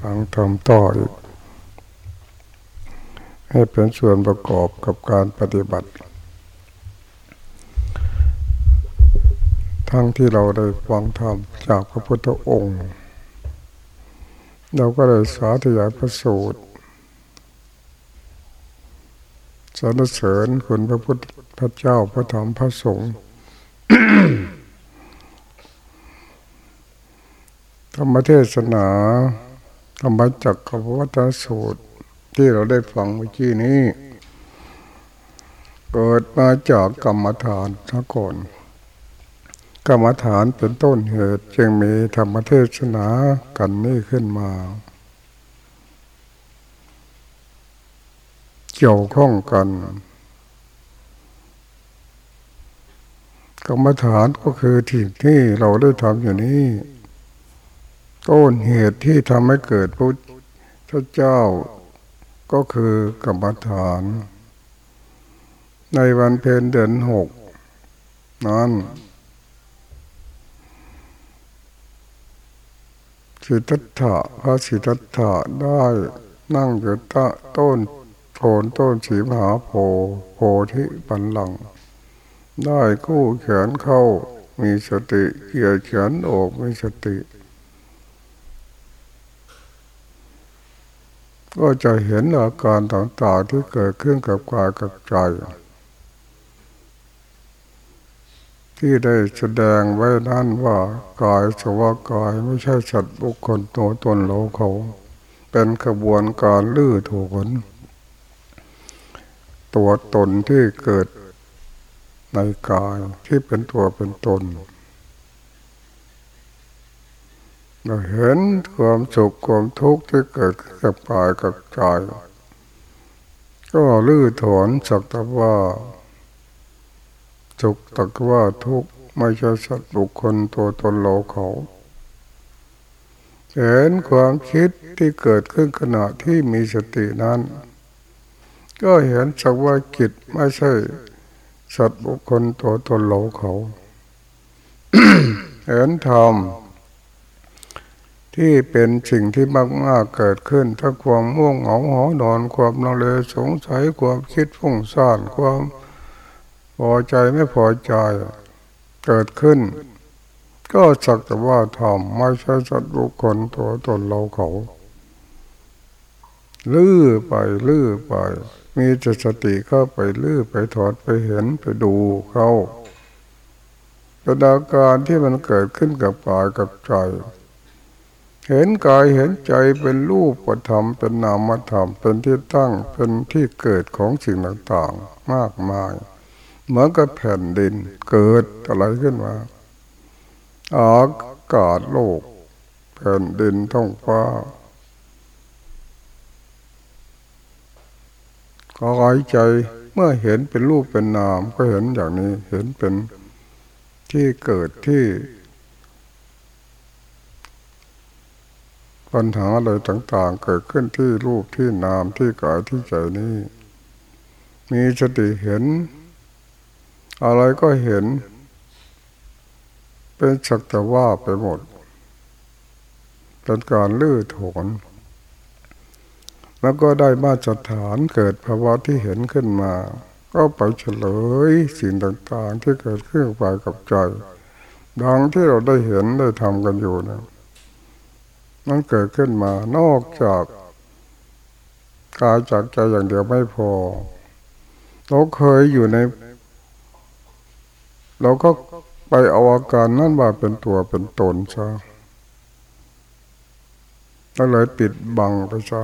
ฟังทำต่ออีกให้เป็นส่วนประกอบกับการปฏิบัติ ทั้งที่เราได้ฟังธรรมจากพระพุทธองค์ เราก็ได้สาธยายประสูตรสรรเสริญคุณพระพุทธเจ้าพระธรรมพระสงฆ์ธรรมเทศนา ธรรมจักรวัฏสูตร ที่เราได้ฟังเมื่อกี้นี้ เกิดมาจากกรรมฐานทั้งก่อนกรรมฐานเป็นต้นเหตุจึงมีธรรมเทศนากันนี้ขึ้นมา เกี่ยวข้องกัน กรรมฐานก็คือที่ที่เราได้ทำอยู่นี้ ต้นเหตุที่ทำให้เกิดพุทธเจ้า ก็คือกรรมฐาน ในวันเพ็ญเดือนหกนั้นสิทธัตถะพระสิทธัตถะได้นั่งอยู่ตะต้นโทนต้นสีมหาโพโพธิปันหลัง ได้กู้แขนเข้ามีสติเกี่ยวแขนออกมีสติ ก็จะเห็นอาการต่างๆที่เกิดขึ้นกับกายกับใจ ที่ได้แสดงไว้นั่นว่ากายสวากายไม่ใช่สัตว์บุคคลตัวตนเราเขา เป็นขบวนการลื้อถูกนตัวตนที่เกิดในกายที่เป็นตัวเป็นตน เราเห็นความสุขความทุกข์ที่เกิดกับกายกับใจก็ลื้อถอนสักแต่ว่าสุขตักว่าทุกข์ไม่ใช่สัตว์บุคคลตัวตนเราเขา เห็นความคิดที่เกิดขึ้นขณะที่มีสตินั้น ก็เห็นสักว่าจิตไม่ใช่ สัตว์บุคคลตัวตนเราเขา เห็นธรรม ที่เป็นสิ่งที่มากมากเกิดขึ้นถ้าความม่วงเหงาหอนอนความลังเลสงสัยความคิดฟุ้งซ่านความพอใจไม่พอใจเกิดขึ้น ก็สักแต่ว่าทำไม่ใช่สัตว์บุคคลตัวตนเราเขา ลื้อไปลื้อไป มีจิตสติเข้าไปลื้อไปถอดไปเห็นไปดูเขาป็นอาการที่มันเกิดขึ้นกับปายกับใจ เห็นกายเห็นใจเป็นรูปธรรมเป็นนามธรรมเป็นที่ตั้งเป็นที่เกิดของสิ่งต่างๆ มากมาย เหมือนกับแผ่นดินเกิดอะไรขึ้นมาอากาศโลก แผ่นดินท้องฟ้ากายใจเมื่อเห็นเป็นรูปเป็นนามก็เห็นอย่างนี้เห็นเป็นที่เกิดที่ ปัญหาอะไรต่างๆ เกิดขึ้นที่รูปที่นามที่กายที่ใจนี้ มีสติเห็น อะไรก็เห็น เป็นสักแต่ว่าไปหมดเป็นการลื้อถอนแล้วก็ได้มาตรฐานเกิดภาวะที่เห็นขึ้นมา ก็ไปเฉลยสิ่งต่างๆ ที่เกิดขึ้นไปกับใจ ดังที่เราได้เห็นได้ทำกันอยู่นะ มันเกิดขึ้นมานอกจากกายจากใจอย่างเดียวไม่พอ เราเคยอยู่ใน เราก็ไปเอาอาการนั่นมาเป็นตัวเป็นตนซะก็เลยปิดบังไปซะ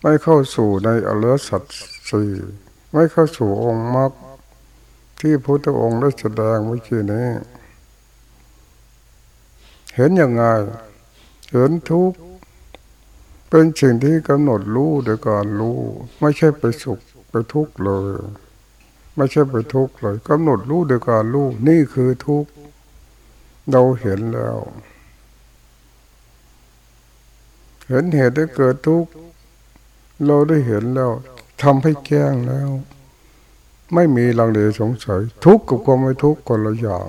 ไม่เข้าสู่ในอริยสัจสี่ไม่เข้าสู่องค์มรรคที่พุทธองค์ได้แสดงไว้ทีนี้ เห็นยังไง เห็นทุกข์เป็นสิ่งที่กำหนดรู้โดยการรู้ ไม่ใช่ไปสุขไปทุกข์เลย ไม่ใช่ไปทุกข์เลยกำหนดรู้โดยการรู้นี่คือทุกข์เราเห็นแล้ว เห็นเหตุได้เกิดทุกข์เราได้เห็นแล้วทำให้แก้งแล้ว ไม่มีลังเลสงสัย ทุกข์กับความไม่ทุกข์คนละอย่าง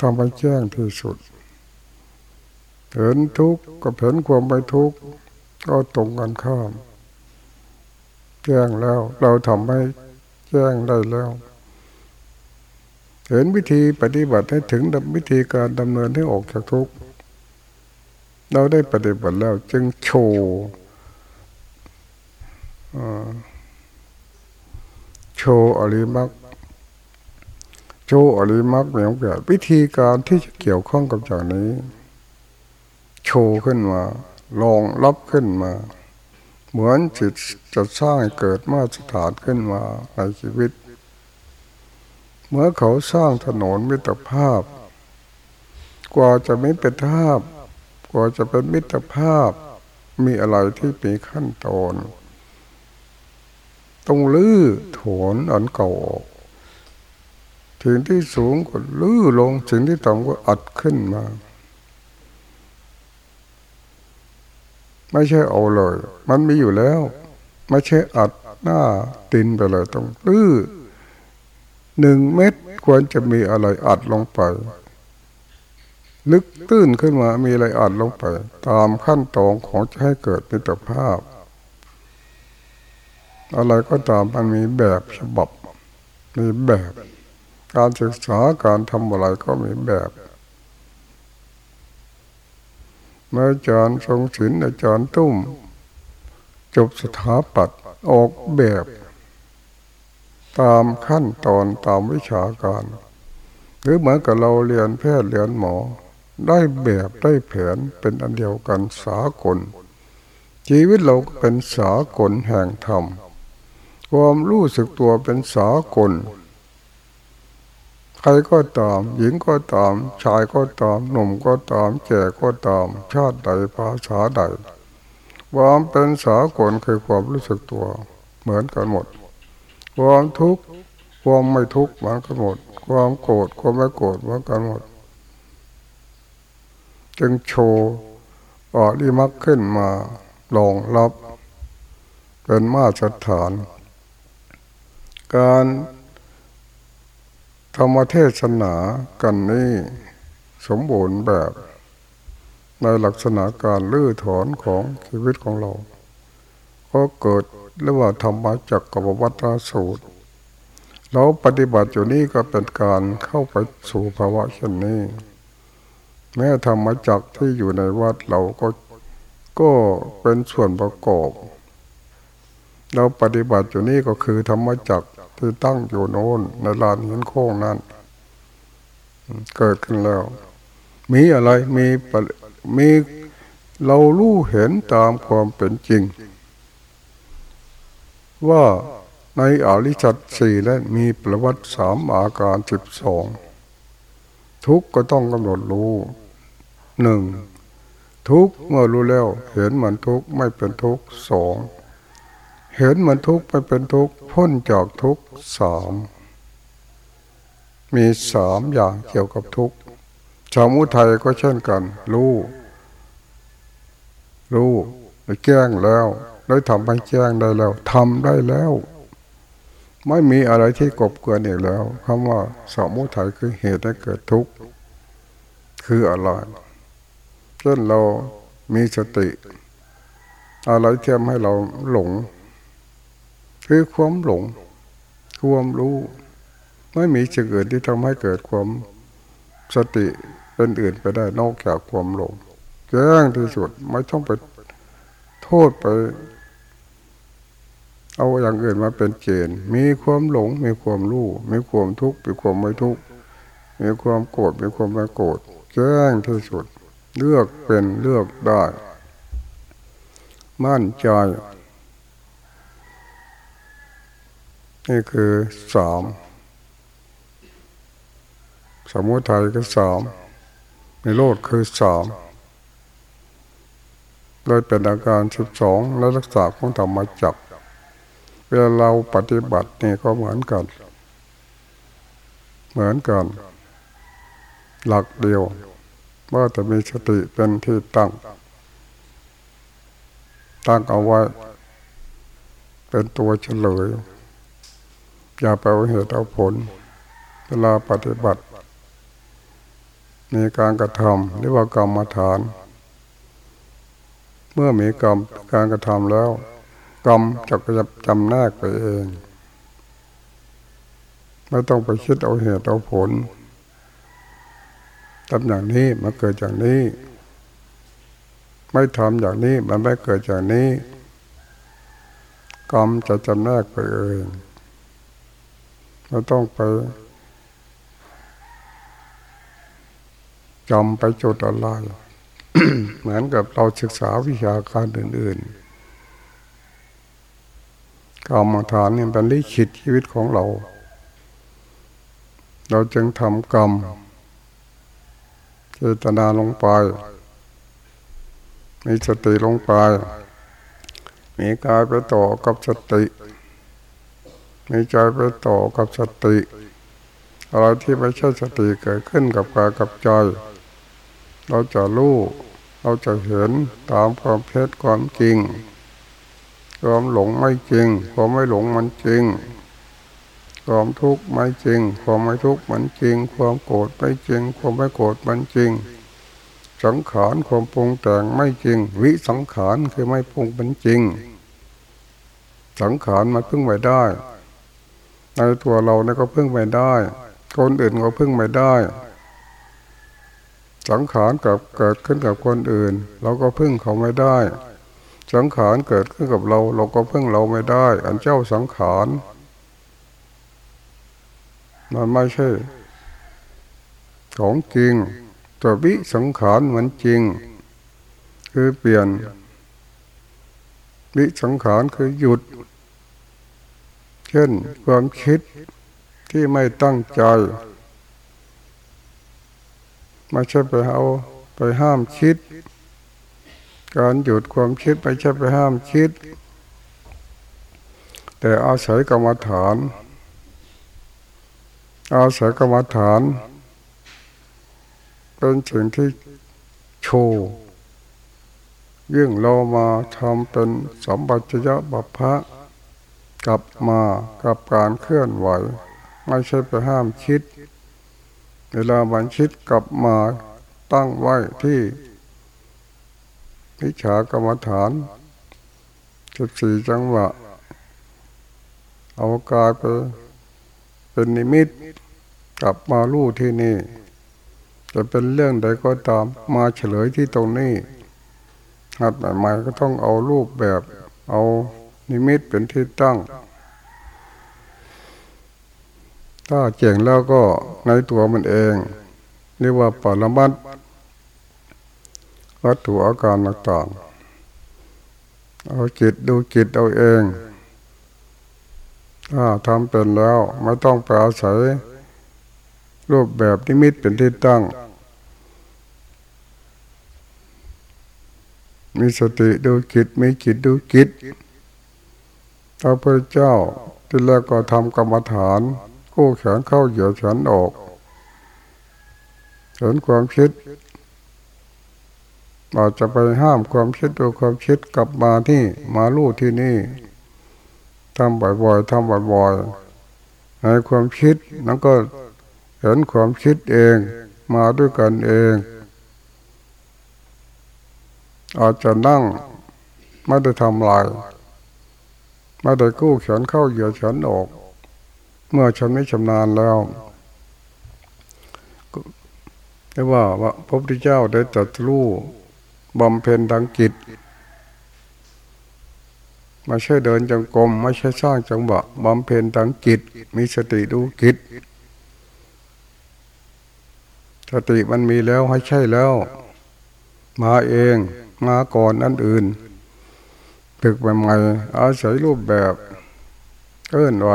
ทำให้แจ้งที่สุด เห็นทุกข์กับเห็นความไม่ทุกข์ก็ตรงกันข้ามแจ้งแล้ว เราทำให้แจ้งได้แล้ว เห็นวิธีปฏิบัติให้ถึงวิธีการดำเนินให้ออกจากทุกข์เราได้ปฏิบัติแล้ว จึงโชว์โชว์อริมักโชว์อริมักเหมือนกับวิธีการที่จะเกี่ยวข้องกับจากนี้ โชว์ขึ้นมาลองรับขึ้นมา เหมือนจิตจะสร้างเกิดมาตรฐานขึ้นมาในชีวิต เมื่อเขาสร้างถนนมิตรภาพ กว่าจะไม่เป็นภาพ กว่าจะเป็นมิตรภาพ มีอะไรที่มีขั้นตอนต้องลื้อถอนอันเก่าออกถึงที่สูงก็ลื้อลงถึงที่ต่ำก็อัดขึ้นมา ไม่ใช่เอาเลย มันมีอยู่แล้ว ไม่ใช่อัดหน้าตินไปเลยต้องลื้อหนึ่งเม็ดควรจะมีอะไรอัดลงไป ลึกตื้นขึ้นมามีอะไรอัดลงไป ตามขั้นตอนของจะให้เกิดมิตรภาพ อะไรก็ตามมันมีแบบฉบับ มีแบบ การศึกษาการทำอะไรก็มีแบบ เมื่ อาจารย์ทรงศิลป์อาจารย์ตุ้ม จบสถาปัตย์ออกแบบ ตามขั้นตอนตามวิชาการ หรือเหมือนกับเราเรียนแพทย์เรียนหมอ ได้แบบได้แผนเป็นอันเดียวกันสากล ชีวิตเราเป็นสากลแห่งธรรม ความรู้สึกตัวเป็นสากล ครก็ตาม หญิงก็ตาม ชายก็ตาม หนุ่มก็ตามแก่ก็ตาม ชาติใดภาษาใดความเป็นสากลคือความรู้สึกตัว เหมือนกันหมด ความทุกข์ความไม่ทุกข์เหมือนกันหมด ความโกรธความไม่โกรธเหมือนกันหมด จึงโชว์อริมักขึ้นมาลองรับเป็นมาตรฐาน การ ธรรมเทศนากันนี้สมบูรณ์แบบในลักษณะการลื้อถอนของชีวิตของเรา ก็เกิดเรียกว่าธรรมจักรกับวัตรสูตร เราปฏิบัติอยู่นี่ก็เป็นการเข้าไปสู่ภาวะเช่นนี้ แม้ธรรมจักรที่อยู่ในวัดเราก็ก็เป็นส่วนประกอบ เราปฏิบัติอยู่นี่ก็คือธรรมจักร ที่ตั้งอยู่โน้นในลานหินโค้งนั้นเกิดขึ้นแล้ว มีอะไรมีมีเรารู้เห็นตามความเป็นจริง ว่าในอริชัดสี่และมีประวัติสามอาการสิบสองทุกก็ต้องกำหนดรู้หนึ่งทุกเมื่อรู้แล้วเห็นมันทุกไม่เป็นทุกสอง เห็นมันทุกข์ไปเป็นทุกข์พ้นจากทุกข์สามมีสามอย่างเกี่ยวกับทุกข์ชาวมุทัยก็เช่นกัน รู้ รู้ได้แจ้งแล้วได้ทำให้แจ้งได้แล้วทำได้แล้ว ไม่มีอะไรที่กบเกินอีกแล้วคำว่าสมุทัยคือเหตุให้เกิดทุกข์คืออะไรเช่นเรามีสติ อะไรเทียมให้เราหลง คือความหลง ความรู้ไม่มีสิ่งอื่นที่ทำให้เกิดความสติเป็นอื่นไปได้นอกจากความหลงแจ้งที่สุดไม่ต้องไปโทษไป เอาอย่างอื่นมาเป็นเกณฑ์มีความหลง มีความรู้มีความทุกข์มีความไม่ทุกข์มีความโกรธมีความไม่โกรธแจ้งที่สุด เลือกเป็นเลือกได้ มั่นใจ นี่คือสามสมุทัยก็สามในโลดคือสามเลยเป็นอาการสิบสองและรักษาของธรรมจักเวลาเราปฏิบัตินี่ก็เหมือนกัน เหมือนกัน หลักเดียวว่าจะมีสติเป็นที่ตั้ง ตั้งเอาไว้ เป็นตัวเฉลย อย่าไปเอาเหตุเอาผล เวลาปฏิบัติมีการกระทำหรือว่ากรรมฐาน เมื่อมีกรรมการกระทำแล้ว กรรมจะจะจำแนกไปเอง ไม่ต้องไปคิดเอาเหตุเอาผลทำอย่างนี้มันเกิดอย่างนี้ ไม่ทำอย่างนี้มันไม่เกิดอย่างนี้ กรรมจะจำแนกไปเอง เราต้องไปจำไปจดอะไรเหมือนกับเราศึกษาวิชาการอื่นๆกรรมฐานเนี่ยเป็นลิขิตชีวิตของเรา เราจึงทำกรรมเจตนาลงไป มีสติลงไป มีกายไปต่อกับสติ มีใจไปต่อกับสติ อะไรที่ไม่ใช่สติเกิดขึ้นกับกายกับใจ เราจะรู้เราจะเห็นตามความเพศความจริง ความหลงไม่จริง ความไม่หลงมันจริง ความทุกข์ไม่จริง ความไม่ทุกข์มันจริง ความโกรธไม่จริง ความไม่โกรธมันจริง สังขารความปรุงแต่งไม่จริง วิสังขารคือไม่ปรุงเป็นจริง สังขารมาพึ่งไม่ได้ ในตัวเราเนี่ยก็พึ่งไม่ได้ คนอื่นก็พึ่งไม่ได้ สังขารกับเกิดขึ้นกับคนอื่น เราก็พึ่งเขาไม่ได้ สังขารเกิดขึ้นกับเรา เราก็พึ่งเราไม่ได้ อันเจ้าสังขารมันไม่ใช่ ของจริง ตัววิสังขารเหมือนจริง คือเปลี่ยนวิสังขารคือหยุด ช่น ความคิดที่ไม่ตั้งใจไม่ใช่ไปเอาไปห้ามคิด การหยุดความคิดไม่ใช่ไปห้ามคิด แต่อาศัยกรรมฐาน อาศัยกรรมฐาน เป็นสิ่งที่โชว์ยิ่งเรามาทำเป็นสมบัติยะบัพพะ กลับมากับการเคลื่อนไหว ไม่ใช่ไปห้ามคิด เวลาบันคิดกลับมาตั้งไว้ที่วิชากรรมฐานสิบสี่จังหวะ เอากายไปเป็นนิมิต กลับมาลู่ที่นี่ จะเป็นเรื่องใดก็ตามมาเฉลยที่ตรงนี้หัดใหม่ๆก็ต้องเอารูปแบบ เอา นิมิตเป็นที่ตั้ง ถ้าเจ๋งแล้วก็ในตัวมันเองเรียกว่าปรมัตวัตถุอาการต่างๆเอาจิตดูจิตเอาเองถ้าทำเป็นแล้วไม่ต้องไปอาศัย รูปแบบนิมิตเป็นที่ตั้ง มีสติดูจิตมีจิตดูจิต พระพุทธเจ้าที่แรกก็ทำกรรมฐานกู้แขนเข้าเหยียดแขนออกเห็นความคิดอาจจะไปห้ามความคิดดูความคิดกลับมาที่มาลู่ที่นี่ทำบ่อยๆทำบ่อยๆในความคิดนั้นก็เห็นความคิดเองมาด้วยกันเอง อาจจะนั่งไม่ได้ทำลาย ไม่ได้กู้เขนเข้าเหยียดเขนออก เมื่อชำนิชำนาญแล้วได้ว่าว่าพระพุทธเจ้าได้ตรัสรู้บำเพ็ญทางจิตไม่ใช่เดินจงกรมไม่ใช่สร้างจังหวะบำเพ็ญทางจิตมีสติดูจิตสติมันมีแล้วให้ใช่แล้ว มาเองมาก่อนนั่นอื่น ฝึกใหม่ๆอาศัยรูปแบบเอื้อนไหว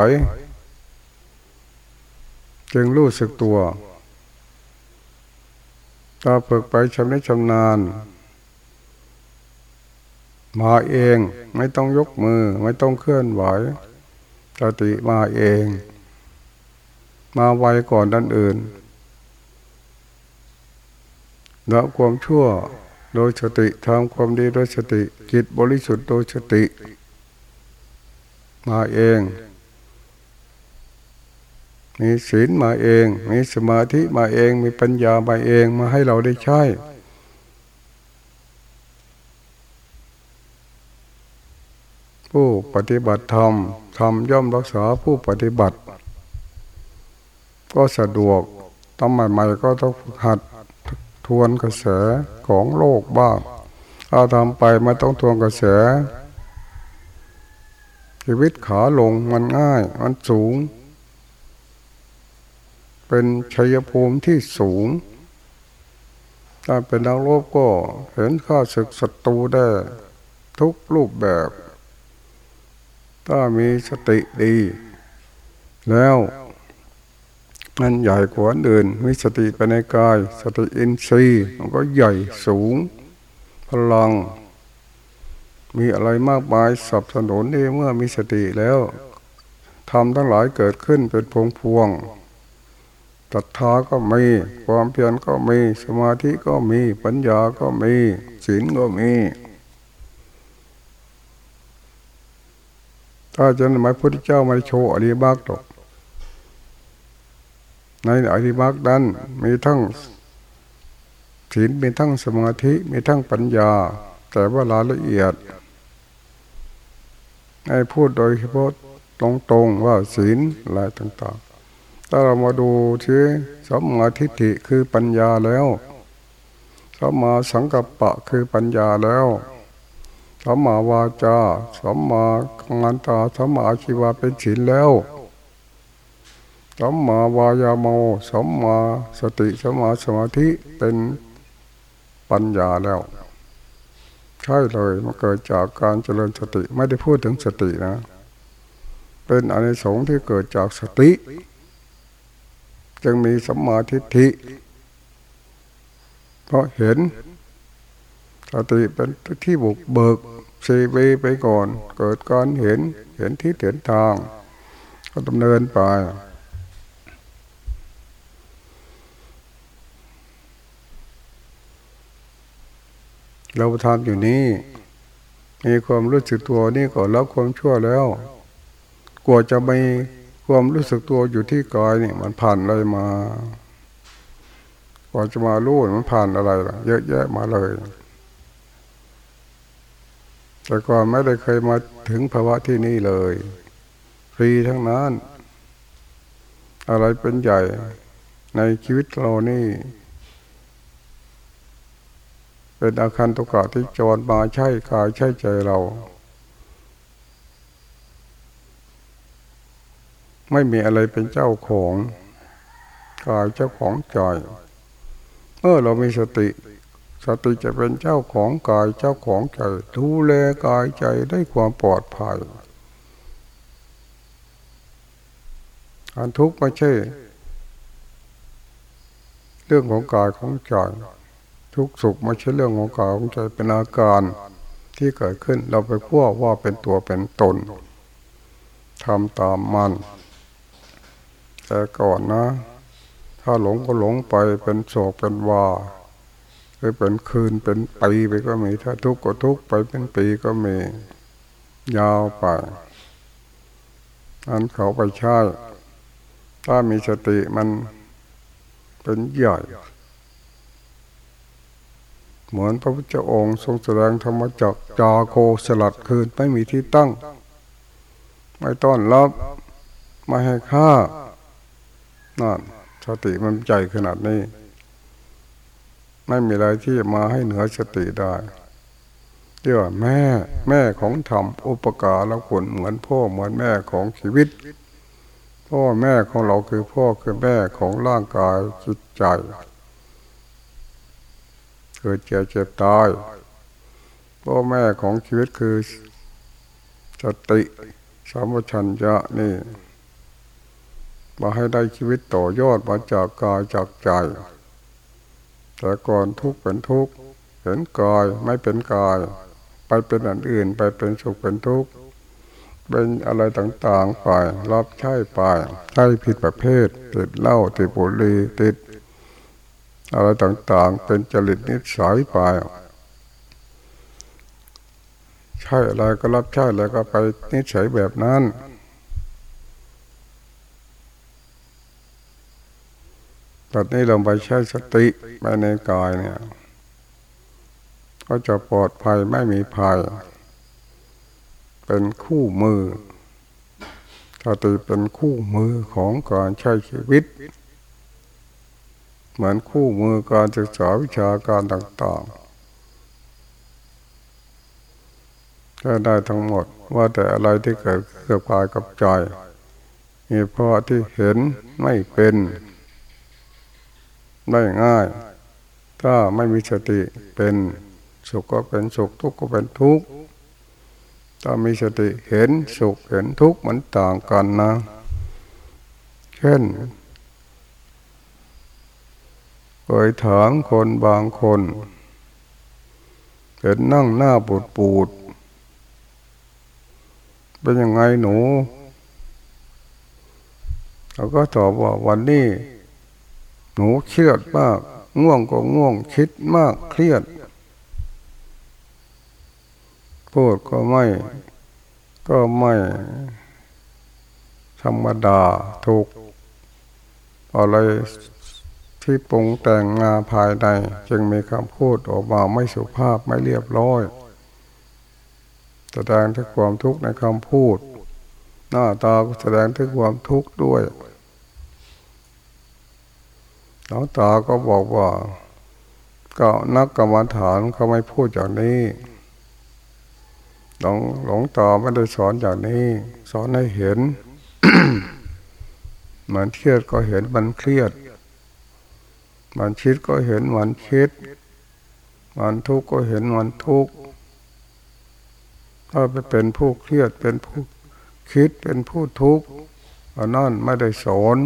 จึงรู้สึกตัวถ้าฝึกไปชำนิชำนาญ มาเองไม่ต้องยกมือ ไม่ต้องเคลื่อนไหวสติมาเอง มาไวก่อนด้านอื่น และความชั่ว โดยสติทำความดีโดยสติ จิตบริสุทธิ์โดยสติ มาเอง มีศีลมาเอง มีสมาธิมาเอง มีปัญญามาเองมาให้เราได้ใช้ผู้ปฏิบัติธรรมธรรมย่อมรักษาผู้ปฏิบัติ ก็สะดวกทำใหม่ๆก็ต้องหัด ทวนกระแสของโลกบ้างถ้าทำไปไม่ต้องทวนกระแส ชีวิตขาลงมันง่าย มันสูง เป็นชัยภูมิที่สูง ถ้าเป็นนักรบก็เห็นข้าศึกศัตรูได้ ทุกรูปแบบ ถ้ามีสติดี แล้ว มันใหญ่กว่าอื่นมีสติไปในกาย สติอินทรีย์มันก็ใหญ่สูง พลัง มีอะไรมากมายสับสนุนนี่เมื่อมีสติแล้วทำทั้งหลายเกิดขึ้นเป็นพวงพวงตัทธาก็มี ความเพียรก็มี สมาธิก็มี ปัญญาก็มีศีลก็มีถ้าจะหมายพุทธเจ้ามาโชว์อะไริบักตก ในอริบักนั้นมีทั้งศีลมีทั้งสมาธิมีทั้งปัญญา แต่ว่ารายละเอียด ให้พูดโดยเฉพาะตรงๆว่าศีลอะไรต่างๆ ถ้าเรามาดูที่สมาธิฐิคือปัญญาแล้วสมาสังกัปปะคือปัญญาแล้วสัมมาวาจาสัมมาคันตาสัมมาชีวาเป็นศีลแล้ว สัมมาวายาโมสัมมาสติสัมมาสมาธิเป็นปัญญาแล้ว ใช่เลยมันเกิดจากการเจริญสติไม่ได้พูดถึงสตินะ เป็นอนิสงส์ที่เกิดจากสติ จึงมีสัมมาทิฏฐิเพราะเห็นสติเป็นที่บุกเบิกซีบีไปก่อน เกิดการเห็นเห็นที่เห็นทาง ก็ดำเนินไป เราทำอยู่นี้มีความรู้สึกตัวนี่ก็แล้วความชั่วแล้วกลัวจะไม่ความรู้สึกตัวอยู่ที่กายนี่มันผ่านอะไรมากว่าจะมารู้มันผ่านอะไรล่ะ เยอะแยะมาเลย แต่ก่อนไม่ได้เคยมาถึงภาวะที่นี่เลยฟรีทั้งนั้น อะไรเป็นใหญ่ในชีวิตเรานี่ เป็นอาคารตุกะที่จรมาใช่กายใช่ใจเรา ไม่มีอะไรเป็นเจ้าของกายเจ้าของใจเมื่อเรามีสติ สติจะเป็นเจ้าของกายเจ้าของใจดูแลกายใจได้ความปลอดภัยอันทุกข์ไม่ใช่ เรื่องของกายของใจ ทุกสุขไม่ใช่เรื่องของกายของใจเป็นอาการที่เกิดขึ้นเราไปขั้วว่าเป็นตัวเป็นตนทำตามมัน แต่ก่อนนะ ถ้าหลงก็หลงไปเป็นโศกเป็นวาคยเป็นคืนเป็นปีไปก็มี ถ้าทุกข์ก็ทุกข์ไปเป็นปีก็มี ยาวไป อันเขาไปใช้ถ้ามีสติมันเป็นใหญ่ เหมือนพระพุทธองค์ทรงแสดงธรรมจักจาโคสลัดคืนไม่มีที่ตั้ง ไม่ต้อนรับ ไม่ให้ค่านั่นสติมันใหญ่ขนาดนี้ ไม่มีอะไรที่มาให้เหนือสติได้เรียกว่าแม่แม่ของธรรมอุปการแล้วคนเหมือนพ่อเหมือนแม่ของชีวิต พ่อแม่ของเราคือพ่อคือแม่ของร่างกายจิตใจ เกิดเจ็บเจ็บตายพ่อแม่ของชีวิตคือสติสามชัญญะนี่มาให้ได้ชีวิตต่อยอดมาจากกายจากใจ แต่ก่อนทุกข์เป็นทุกข์เห็นกายไม่เป็นกาย ไปเป็นอันอื่นไปเป็นสุขเป็นทุกข์เป็นอะไรต่างๆไปรับใช้ไปใช้ผิดประเภท ติดเหล้าติดบุหรี่ติด อะไรต่างๆ เป็นจริตนิสัยไปใช่อะไรก็รับใช้แล้วก็ไปนิสัยแบบนั้นตอนนี้เราไปใช้สติไปในกายเนี่ย ก็จะปลอดภัยไม่มีภัย เป็นคู่มือสติเป็นคู่มือของการใช้ชีวิต เหมือนคู่มือการศึกษาวิชาการต่างๆก็ได้ทั้งหมดว่าแต่อะไรที่เกิดกับกายกับใจมีเพราะที่เห็นไม่เป็นได้ง่าย ถ้าไม่มีสติเป็นสุขก็เป็นสุขทุกข์ก็เป็นทุกข์ถ้ามีสติเห็นสุขเห็นทุกข์มันต่างกันนะ เช่น ยถามคนบางคนเห็นนั่งหน้าปูดปูด เป็นยังไงหนูเขาก็ตอบว่าวันนี้ หนูเครียดมาก ง่วงก็ง่วงคิดมากเครียดพูดก็ไม่ ก็ไม่ธรรมดาถูกอะไร ที่ปรุงแต่งงาภายในจึงมีคำพูดออกมาไม่สุภาพไม่เรียบร้อยแสดงถึงความทุกข์ในคำพูด หน้าตาก็แสดงถึงความทุกข์ด้วยหลวงตาก็บอกว่า ก็นักกรรมฐานเขาไม่พูดอย่างนี้หลงหลงตาไม่ได้สอนอย่างนี้ สอนให้เห็น เหมันเครียดก็เห็นมันเครียด มันคิดก็เห็นมันคิด มันทุกข์ก็เห็นมันทุกข์ถ้าไปเป็นผู้เครียดเป็นผู้คิดเป็นผู้ทุกข์อันนั้นไม่ได้สอน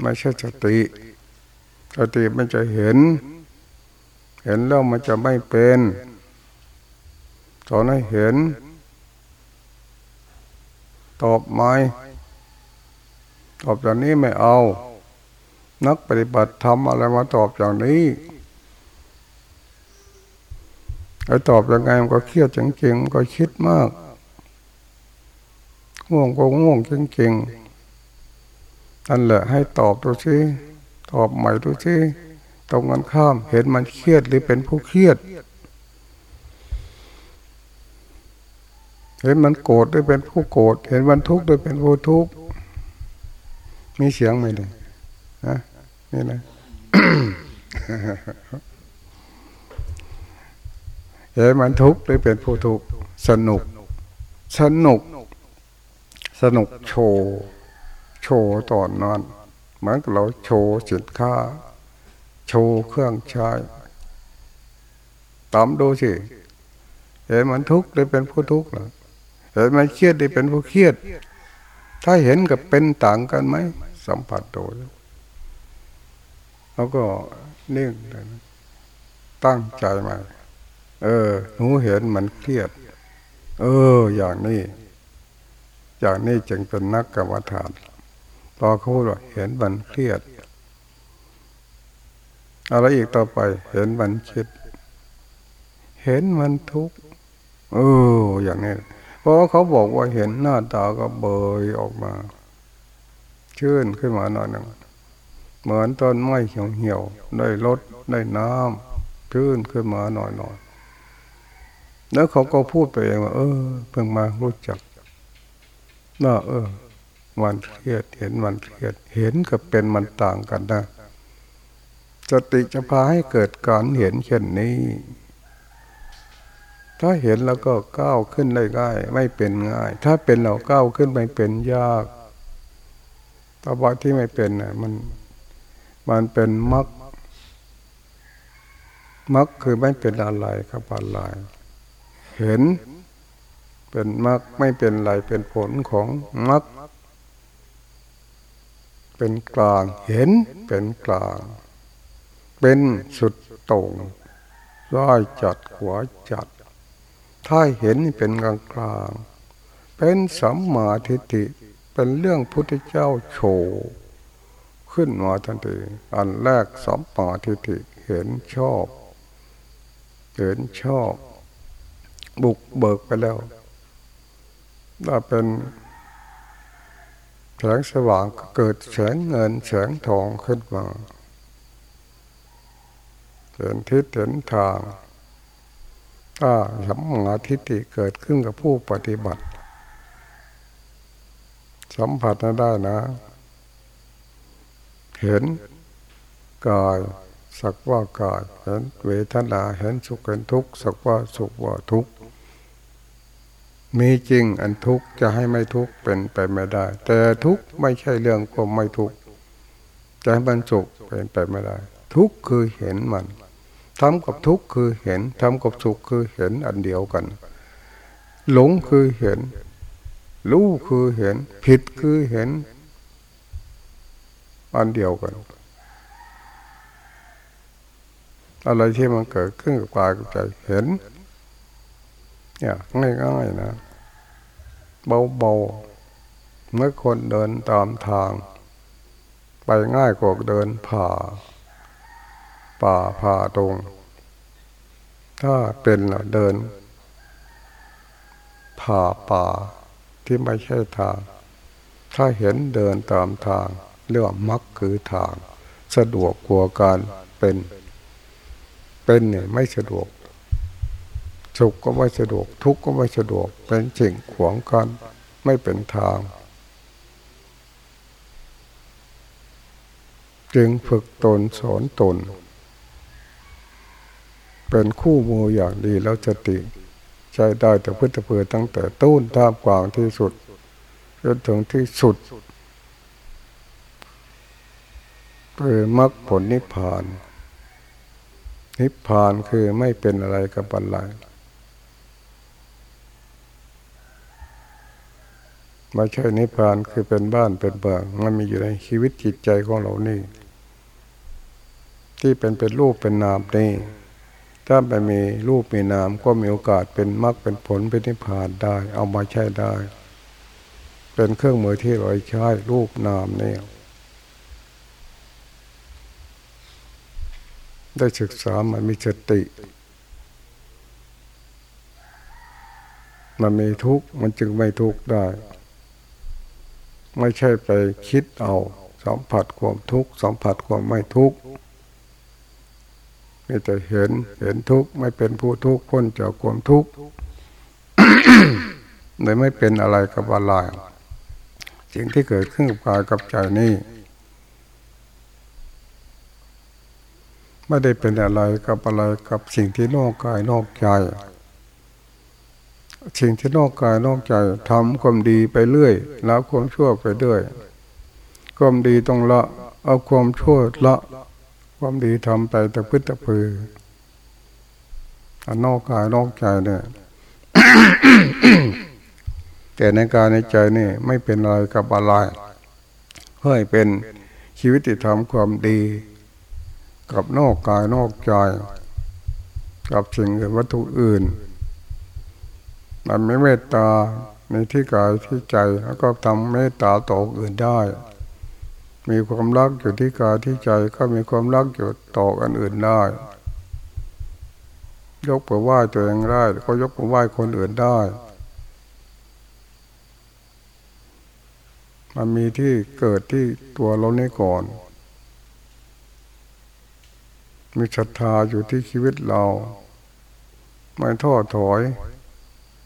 ไม่ใช่สติ สติมันจะเห็น เห็นแล้วมันจะไม่เป็นสอนให้เห็น ตอบไหมตอบอย่างนี้ไม่เอา นักปฏิบัติทำอะไรมาตอบอย่างนี้ไอ้ตอบยังไงมันก็เครียดจริงๆมันก็คิดมากง่วงก็ง่วงจริงๆนั่นแหละให้ตอบตัวซิตอบใหม่ตัวซิตรงกันข้ามเห็นมันเครียดหรือเป็นผู้เครียด เห็นมันโกรธด้วยเป็นผู้โกรธเห็นมันทุกข์ด้วยเป็นผู้ทุกข์มีเสียงไหมเลย นี่นะเห็นมันทุกข์ด้วยเป็นผู้ทุกข์สนุก สนุก สนุกโชว์โชว์ตอนนั้นเหมือนกับเราโชว์สินค้า โชว์เครื่องใช้ตามดูสิเห็นมันทุกข์เลยเป็นผู้ทุกข์เหรอแต่มันเครียดได้เป็นผู้เครียด ถ้าเห็นกับเป็นต่างกันไหมสัมผัสโด ยแล้วก็เนิ่องตั้งใจมา เออ หนูเห็นมันเครียด เออ อย่างนี้อย่างนี้จึงเป็นนักกรรมฐานพอเขาบอกเห็นมันเครียด อะไรอีกต่อไป เห็นมันคิด เห็นมันทุกข์เออ อย่างนี้เพราะเขาบอกว่าเห็นหน้าตาก็เบยออกมา ชื่นขึ้นมาหน่อยหนึ่ง เหมือนต้นไม้เหี่ยวเหี่ยวได้รดได้น้ำชื่นขึ้นมาหน่อยหน่อยแล้วเขาก็พูดไปเองว่า เออ เพิ่งมารู้จักน่าเออ มันเครียดเห็นมันเครียดเห็นกับเป็นมันต่างกันนะสติจะพาให้เกิดการเห็นเช่นนี้ ถ้าเห็นแล้วก็ก้าวขึ้นได้ง่าย ไม่เป็นง่าย ถ้าเป็นเราก้าวขึ้นไม่เป็นยากตบะที่ไม่เป็นน่ะมัน มันเป็นมักมักคือไม่เป็นอะไรครับอะไรเห็นเป็นมักไม่เป็นไรเป็นผลของมักเป็นกลางเห็นเป็นกลาง เป็นสุดตรงร้อยจัดหัวจัด ถ้าเห็นเป็นกลางกลาง เป็นสัมมาทิฏฐิเป็นเรื่องพุทธเจ้าโชว์ ขึ้นมาทันทีอันแรกสัมมาทิฏฐิเห็นชอบ เห็นชอบ บุกเบิกไปแล้วถ้าเป็นแสงสว่างเกิดแสงเงินแสงทองขึ้นมาเห็นทิศเห็นทาง ถ้าสัมมาทิฏฐิเกิดขึ้นกับผู้ปฏิบัติ สัมผัสได้นะ เห็นกายสักว่ากายเห็นเวทนาเห็นสุขเห็นทุกข์สักว่าสุขว่าทุกข์มีจริงอันทุกข์จะให้ไม่ทุกข์เป็นไปไม่ได้ แต่ทุกข์ไม่ใช่เรื่องความไม่ทุกข์จะให้มันสุขเป็นไปไม่ได้ ทุกข์คือเห็นมันทำกับทุกข์คือเห็นทำกับสุขคือเห็นอันเดียวกัน หลงคือเห็น รู้คือเห็น ผิดคือเห็น อันเดียวกันอะไรที่มันเกิดขึ้นกับกายกับใจเห็น เนี่ยง่ายๆนะ เบาๆเมื่อคนเดินตามทาง ไปง่ายกว่าเดินผ่า ป่าผ่าตรง ถ้าเป็นเราเดิน ผ่าป่าที่ไม่ใช่ทาง ถ้าเห็นเดินตามทาง เรียกว่ามักคือทาง สะดวกกว่าการเป็น เป็นเนี่ยไม่สะดวกสุขก็ไม่สะดวก ทุกข์ก็ไม่สะดวก เป็นสิ่งขวางกันไม่เป็นทาง จึงฝึกตนสอนตน เป็นคู่มืออย่างดีแล้วจะติใช้ได้แต่พุทธเพื่อตั้งแต่ต้นท่ามกลางที่สุดจนถึงที่สุด เพื่อมรรคผลนิพพาน นิพพานคือไม่เป็นอะไรกับอะไรไม่ใช่นิพพานคือเป็นบ้านเป็นเบืองมันมีอยู่ในชีวิตจิตใจของเรานี่ ที่เป็นเป็นรูปเป็นนามนี่ถ้าไปมีรูปมีนามก็มีโอกาสเป็นมรรคเป็นผลเป็นนิพพานได้ เอามาใช้ได้ เป็นเครื่องมือที่เราใช้รูปนามนี่ ได้ศึกษามันมีสติ มันมีทุกข์มันจึงไม่ทุกข์ได้ ไม่ใช่ไปคิดเอาสัมผัสความทุกข์สัมผัสความไม่ทุกข์มีแต่เห็นเห็นทุกข์ไม่เป็นผู้ทุกข์พ้นจากความทุกข์เลยไม่เป็นอะไรกับอะไรสิ่งที่เกิดขึ้นกับกายกับใจนี่ ไม่ได้เป็นอะไรกับอะไรกับสิ่งที่นอกกายนอกใจ สิ่งที่นอกกายนอกใจทำความดีไปเรื่อยละความชั่วไปเรื่อยความดีต้องละเอาความชั่วละความดีทำไปแต่พึ่งตะพืออันนอกกายนอกใจเนี่ยแต่ในกายในใจนี่ไม่เป็นอะไรกับอะไรเพื่อให้เป็นชีวิตที่ทำความดี กับนอกกายนอกใจกับสิ่งอื่นวัตถุอื่น มันไม่เมตตาในที่กายที่ใจแล้วก็ทำเมตตาต่ออื่นได้ มีความรักอยู่ที่กายที่ใจก็มีความรักอยู่ต่อกันอื่นได้ ยกไปไหว้ตัวเองได้ ก็ยกไปไหว้คนอื่นได้ มันมีที่เกิดที่ตัวเราในก่อน มีศรัทธาอยู่ที่ชีวิตเรา ไม่ท้อถอย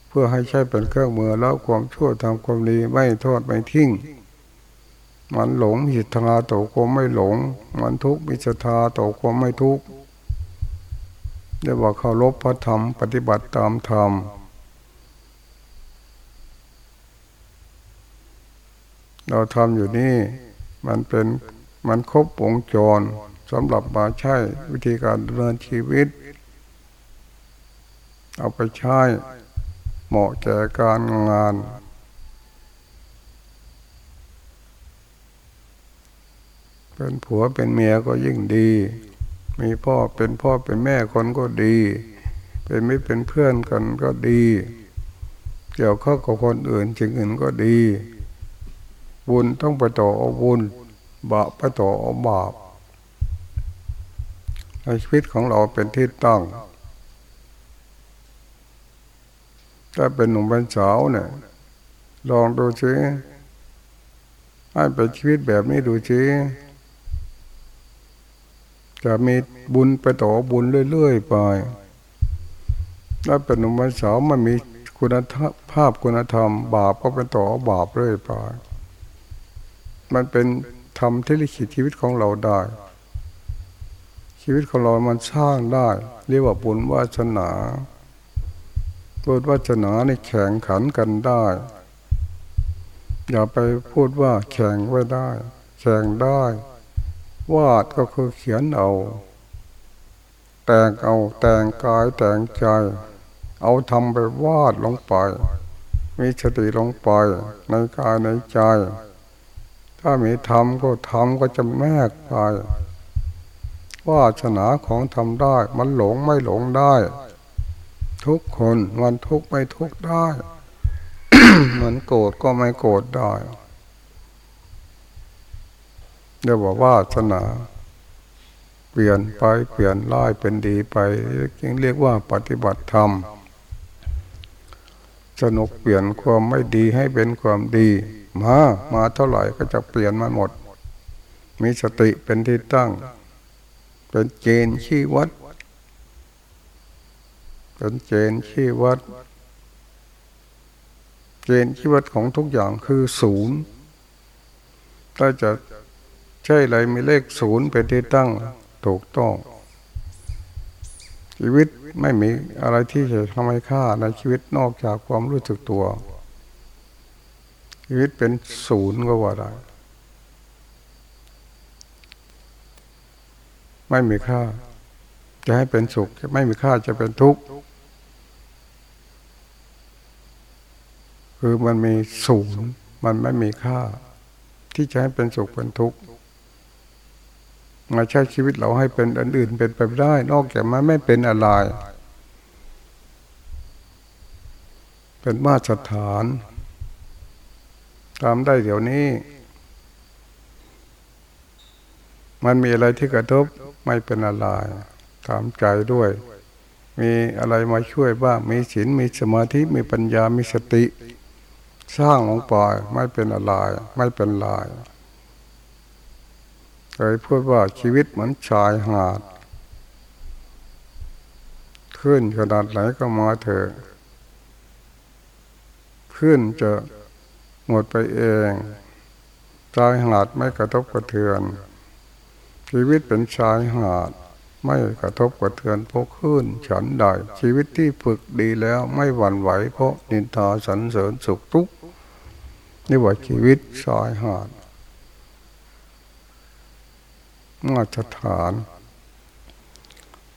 เพื่อให้ใช้เป็นเครื่องมือแล้วความชั่วทำความดีไม่ทอดไม่ทิ้ง มันหลงหิทธาต่อความไม่หลง มันทุกข์มีศรัทธาต่อความไม่ทุกข์เรียกว่าเคารพพระธรรมปฏิบัติตามธรรมเราทำอยู่นี่ มันเป็นมันครบวงจร สำหรับมาใช้วิธีการดำเนินชีวิต เอาไปใช้เหมาะแก่การงาน เป็นผัวเป็นเมียก็ยิ่งดี มีพ่อเป็นพ่อเป็นแม่คนก็ดี เป็นไม่เป็นเพื่อนกันก็ดี เกี่ยวข้องกับคนอื่นจึงอื่นก็ดี บุญต้องไปต่อเอาบุญ บาปไปต่อเอาบาป ในชีวิตของเราเป็นที่ตั้ง ถ้าเป็นหนุ่มเป็นสาวเนี่ยลองดูซิให้เป็นชีวิตแบบนี้ดูซิจะมีบุญไปต่อบุญเรื่อยๆไป ถ้าเป็นหนุ่มสาวมันมีคุณภาพคุณธรรม บาปก็เป็นต่อบาปเรื่อยไป มันเป็นธรรมที่ลิขิตชีวิตของเราได้ ชีวิตของเรามันสร้างได้ เรียกว่าบุญวาสนาบุญวาสนาในแข่งขันกันได้ อย่าไปพูดว่าแข่งไว้ได้ แข่งได้ วาดก็คือเขียนเอา แต่งเอาแต่งกายแต่งใจ เอาทำไปวาดลงไป มีสติลงไปในกายในใจ ถ้ามีธรรมก็ทำก็จะแมกไป วาสนาของทำได้ มันหลงไม่หลงได้ ทุกคนมันทุกไม่ทุกได้เหมือนโกรธก็ไม่โกรธได้เรียกว่าวาสนา เปลี่ยนไปเปลี่ยนร้ายเป็นดีไปจึงเรียกว่าปฏิบัติธรรมสนุกเปลี่ยนความไม่ดีให้เป็นความดี มา มาเท่าไหร่ก็จะเปลี่ยนมันหมด มีสติเป็นที่ตั้ง เป็นเจนชี้วัด เป็นเจนชี้วัดเจนชี้วัดของทุกอย่างคือศูนย์ถ้าจะใช่อะไรมีเลขศูนย์เป็นที่ตั้งถูกต้อง ชีวิตไม่มีอะไรที่จะทำให้ค่าในชีวิตนอกจากความรู้สึกตัว ชีวิตเป็นศูนย์ก็ว่าได้ ไม่มีค่า จะให้เป็นสุขไม่มีค่าจะเป็นทุกข์คือมันมีศูนย์มันไม่มีค่า ที่จะให้เป็นสุขเป็นทุกข์มาใช้ชีวิตเราให้เป็นอันอื่นเป็นไปได้ นอกจากมันไม่เป็นอะไร เป็นมาตรฐานทำได้เดี๋ยวนี้ มันมีอะไรที่กระทบไม่เป็นอะไรตามใจด้วย มีอะไรมาช่วยบ้าง มีศีลมีสมาธิมีปัญญามีสติ สร้างลงไปไม่เป็นอะไรไม่เป็นลายเคยพูดว่าชีวิตเหมือนชายหาด ขึ้นขนาดไหนก็มาเถอะขึ้นจะหมดไปเองชายหาดไม่กระทบกระเทือน ชีวิตเป็นชายหาด ไม่กระทบกระเทือนพราะขึ้นฉันได้ชีวิตที่ฝึกดีแล้วไม่หวั่นไหวเพราะนินทาสรรเสริญสุขทุกข์นี่ว่าชีวิตชายหาดมาตรฐาน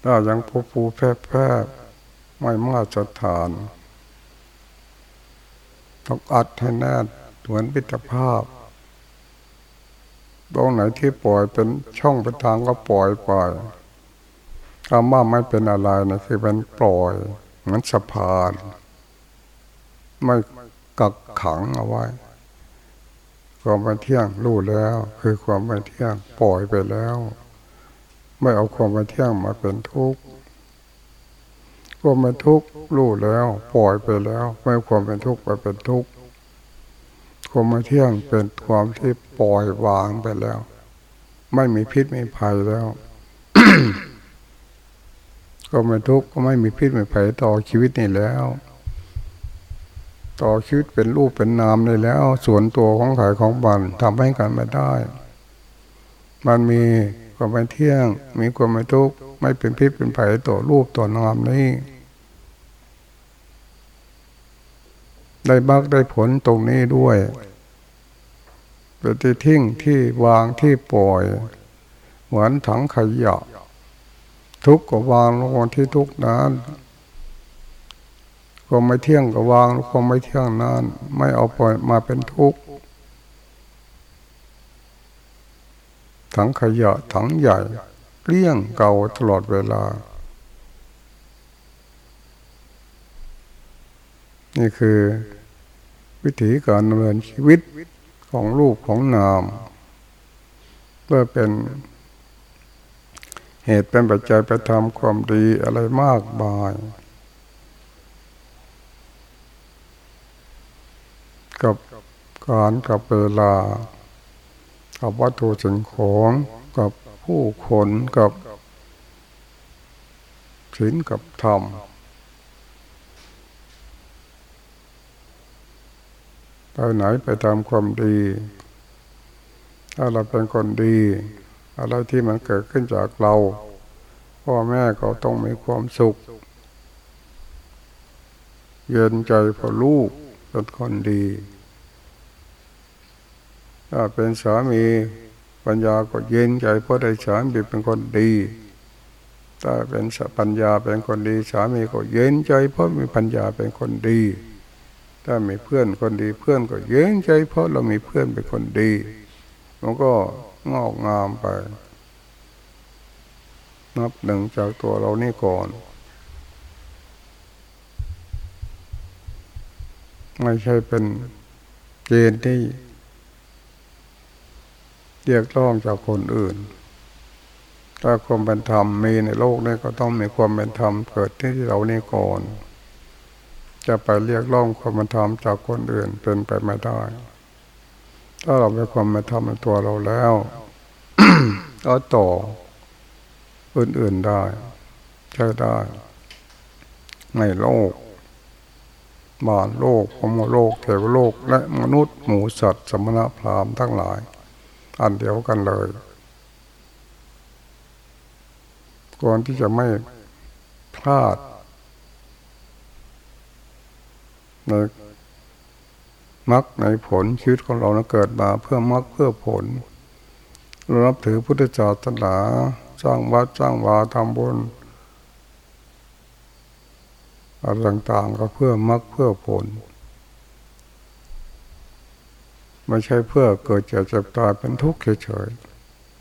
ถ้ายังผูผูแพร่แพร่ไม่มาตรฐานต้องอัดให้แน่เหมือนพิตรภาพ ตรงไหนที่ปล่อยเป็นช่องเป็นทางก็ปล่อยปล่อยคำว่าไม่เป็นอะไรนะคือเป็นปล่อยเหมือนสะพาน ไม่กักขังเอาไว้ความไม่เที่ยงรู้แล้ว คือความไม่เที่ยงปล่อยไปแล้ว ไม่เอาความไม่เที่ยงมาเป็นทุกข์ความไม่ทุกข์รู้แล้ว ปล่อยไปแล้ว ไม่ความเป็นทุกข์ไปเป็นทุกข์ ความไม่เที่ยงเป็นความที่ปล่อยวางไปแล้ว ไม่มีพิษไม่ภัยแล้ว ก็ไม่ทุกข์ก็ไม่มีพิษไม่ภัยต่อชีวิตนี่แล้ว ต่อชีวิตเป็นรูปเป็นนามเลยแล้ว ส่วนตัวของขายของบันทำให้กันไม่ได้ มันมีความไม่เที่ยง มีความไม่ทุกข์ไม่เป็นพิษเป็นภัยต่อรูปต่อนามนี้ ได้บักได้ผลตรงนี้ด้วยเป็นที่ทิ้งที่วางที่ปล่อย เหมือนถังขยะ ทุกข์ก็วางลงที่ทุกนั้นความไม่เที่ยงก็วางความไม่เที่ยงนั้น ไม่เอาปล่อยมาเป็นทุกข์ถังขยะถังใหญ่เลี้ยงเก่าตลอดเวลา นี่คือ วิธีการดำเนินชีวิตของลูกของนามเพื่อเป็นเหตุเป็นปัจจัยไปทำความดีอะไรมากมายกับการกับเวลา กับวัตถุสิ่งของกับผู้คนกับศีลกับธรรม ไปไหนไปทำความดี ถ้าเราเป็นคนดี อะไรที่มันเกิดขึ้นจากเรา พ่อแม่ก็ต้องมีความสุข เย็นใจพอลูกเป็นคนดี ถ้าเป็นสามีปัญญาก็เย็นใจเพราะได้สามีเป็นคนดีถ้าเป็นปัญญาเป็นคนดี สามีก็เย็นใจเพราะมีปัญญาเป็นคนดี ถ้ามีเพื่อนคนดีเพื่อนก็เย็นใจ เพราะเรามีเพื่อนเป็นคนดี มันก็งอกงามไป นับหนึ่งจากตัวเรานี่ก่อน ไม่ใช่เป็นเกณฑ์ที่เรียกร้องจากคนอื่น ถ้าความเป็นธรรมมีในโลกนี้ก็ต้องมีความเป็นธรรมเกิดที่เรานี่ก่อน จะไปเรียกร้องความเป็นธรรมจากคนอื่นเป็นไปไม่ได้ ถ้าเรามีความเป็นธรรมในตัวเราแล้วก็ต่ออื่นๆได้ใช้ได้ในโลกบานโลกพมโลกเทวโลก และมนุษย์หมูสัตว์ สมณพราหมณ์ทั้งหลาย อันเดียวกันเลยก่อนที่จะไม่พลาด ในมรรคในผลชีวิตของเราเกิดมาเพื่อมรรคเพื่อผลเรารับถือพุทธศาสนาสร้างวัดสร้างวาทำบุญอะไรต่างๆก็เพื่อมรรคเพื่อผล ไม่ใช่เพื่อเกิดเจ็บเจ็บตายเป็นทุกข์เฉย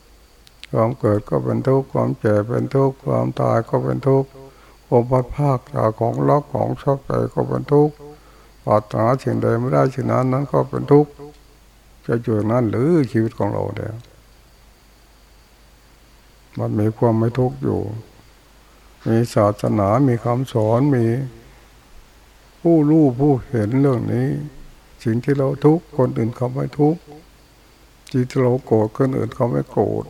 ๆความเกิดก็เป็นทุกข์ความเจ็บเป็นทุกข์ความตายก็เป็นทุกข์ความพัดภาคจากของรักของชอบใจก็เป็นทุกข์ ปรารถนาสิ่งใดไม่ได้สิ่งนั้นนั้นก็เป็นทุกข์จะอยู่นั้นหรือชีวิตของเราเดียวมันมีความไม่ทุกข์อยู่ มีศาสนามีคำสอนมีผู้รู้ผู้เห็นเรื่องนี้ สิ่งที่เราทุกข์คนอื่นเขาไม่ทุกข์สิ่งที่เราโกรธคนอื่นเขาไม่โกรธ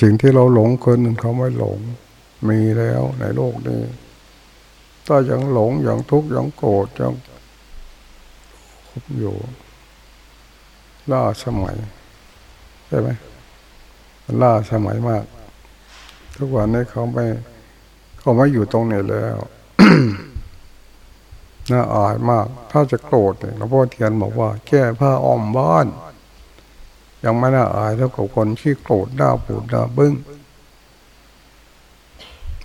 สิ่งที่เราหลงคนอื่นเขาไม่หลง มีแล้วในโลกนี้ ถ้ายังหลงยังทุกข์ยังโกรธยังอยู่ล่าสมัยใช่ไหมล่าสมัยมาก ทุกวันนี้เขาไม่เขาไม่อยู่ตรงนี้แล้วน่าอายมาก ถ้าจะโกรธเนี่ยหลวงพ่อเทียนบอกว่า แก้ผ้าอ้อมบ้าน ยังไม่น่าอายเท่ากับคนที่โกรธหน้าปูดหน้าบึ้ง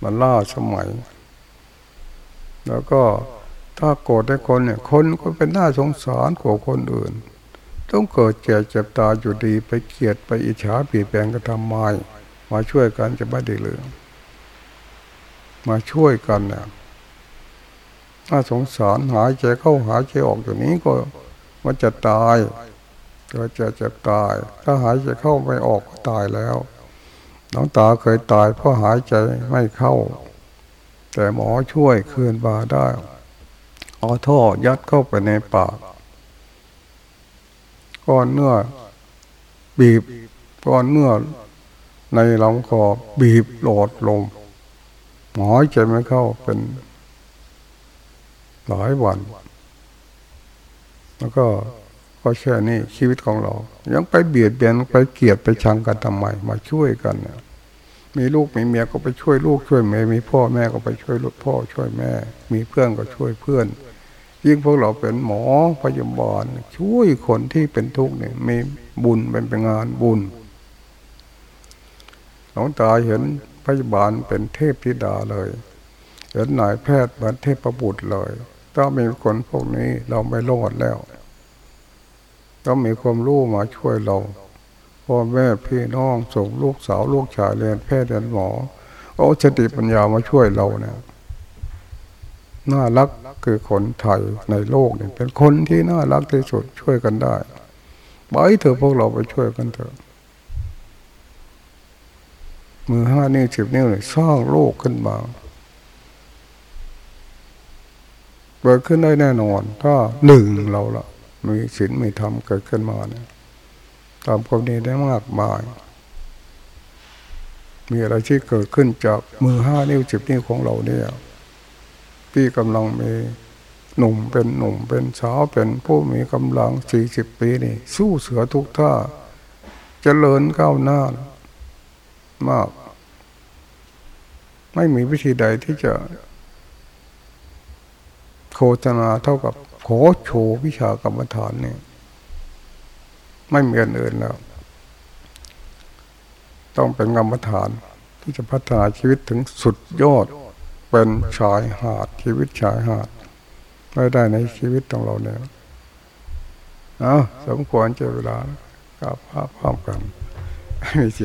มันล่าสมัย แล้วก็ถ้าโกรธได้คนเนี่ยคนก็เป็นหน้าสงสารกว่าคนอื่น ต้องเกิดเจ็บเจ็บตาอยู่ดีไปเกลียดไปอิจฉาปีแปลงกระทำไมมาช่วยกันจะไม่ได้เลยมาช่วยกันเนี่ยถ้าสงสารหายใจเข้าหายใจออกอย่างนี้ก็มันจะตายก็จะจะตาย ถ้าหายใจเข้าไม่ออกก็ตายแล้วน้องตาเคยตายเพราะหายใจไม่เข้า แต่หมอช่วยคืนบาได้เอาท่อยัดเข้าไปในปากก้อนเนื้อบีบก้อนเนื้อในลำคอบีบหลอดลมหมอใจไม่เข้าเป็นหลายวัน แล้วก็ก็แค่นี้ชีวิตของเรา ยังไปเบียดเบียนไปเกลียดไปชังกันทำไม มาช่วยกันเนี่ย มีลูกมีเมียก็ไปช่วยลูกช่วยแม่มีพ่อแม่ก็ไปช่วยลูกพ่อช่วยแม่ มีเพื่อนก็ช่วยเพื่อน ยิ่งพวกเราเป็นหมอพยาบาลช่วยคนที่เป็นทุกข์เนี่ยมีบุญเป็นเป็นงานบุญหลวงตาเห็นพยาบาลเป็นเทพธิดาเลยเห็นนายแพทย์เหมือนเทพประบุตรเลยถ้ามีคนพวกนี้เราไม่รอดแล้ว ต้องมีความรู้มาช่วยเรา พ่อแม่พี่น้องส่งลูกสาวลูกชายเรียนแพทย์เรียนหมอเอาสติปัญญามาช่วยเราเนี่ยน่ารักคือคนไทยในโลกเนี่ยเป็นคนที่น่ารักที่สุดช่วยกันได้ไปเถอะพวกเราไปช่วยกันเถอะมือห้านิ้วสิบนิ้วเลยสร้างโลกขึ้นมาเกิดขึ้นได้แน่นอนถ้าหนึ่งเราละมีศีลมีธรรมเกิดขึ้นมาเนี่ย ทำความดีได้มากมาย มีอะไรที่เกิดขึ้นจากมือห้านิ้วสิบนิ้วของเราเนี่ยที่กำลังมีหนุ่มเป็นหนุ่มเป็นสาวเป็นผู้มีกำลังสี่สิบปีนี่ สู้เสือทุกท่าจเจริญก้าวหน้ามาก ไม่มีวิธีใดที่จะโฆษณาเท่ากับขอโชว์วิชากรรมฐานนี่ ไม่มีอันอื่นแล้ว ต้องเป็นกรรมฐานที่จะพัฒนาชีวิตถึงสุดยอด เป็นชายหาดชีวิตชายหาดไม่ได้ในชีวิตของเราเนี่ยเอาสมควรเจอเวลากับภาพพร้อมกันไม่เสีย